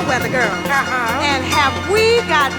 your weather girl. Uh-huh. And have we got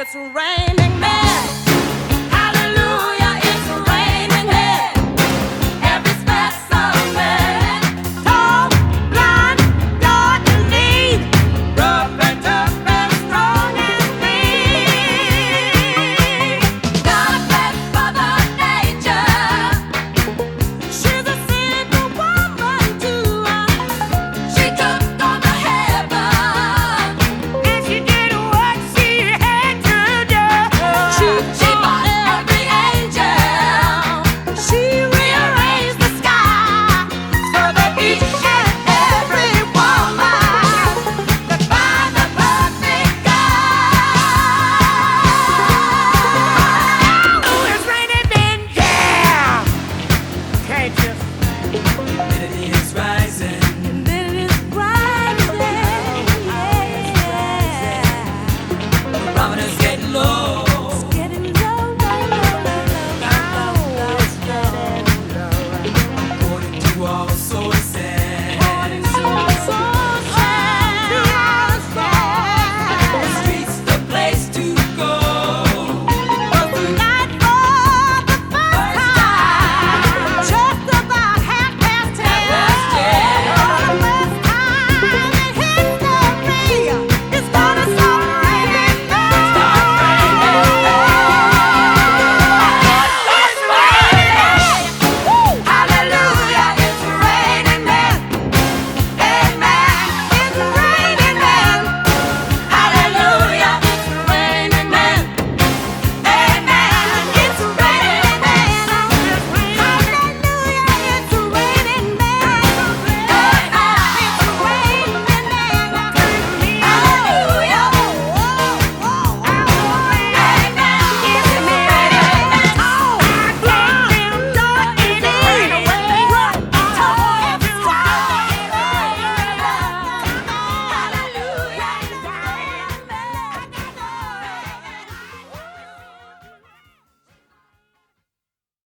It's rain. counters getting low.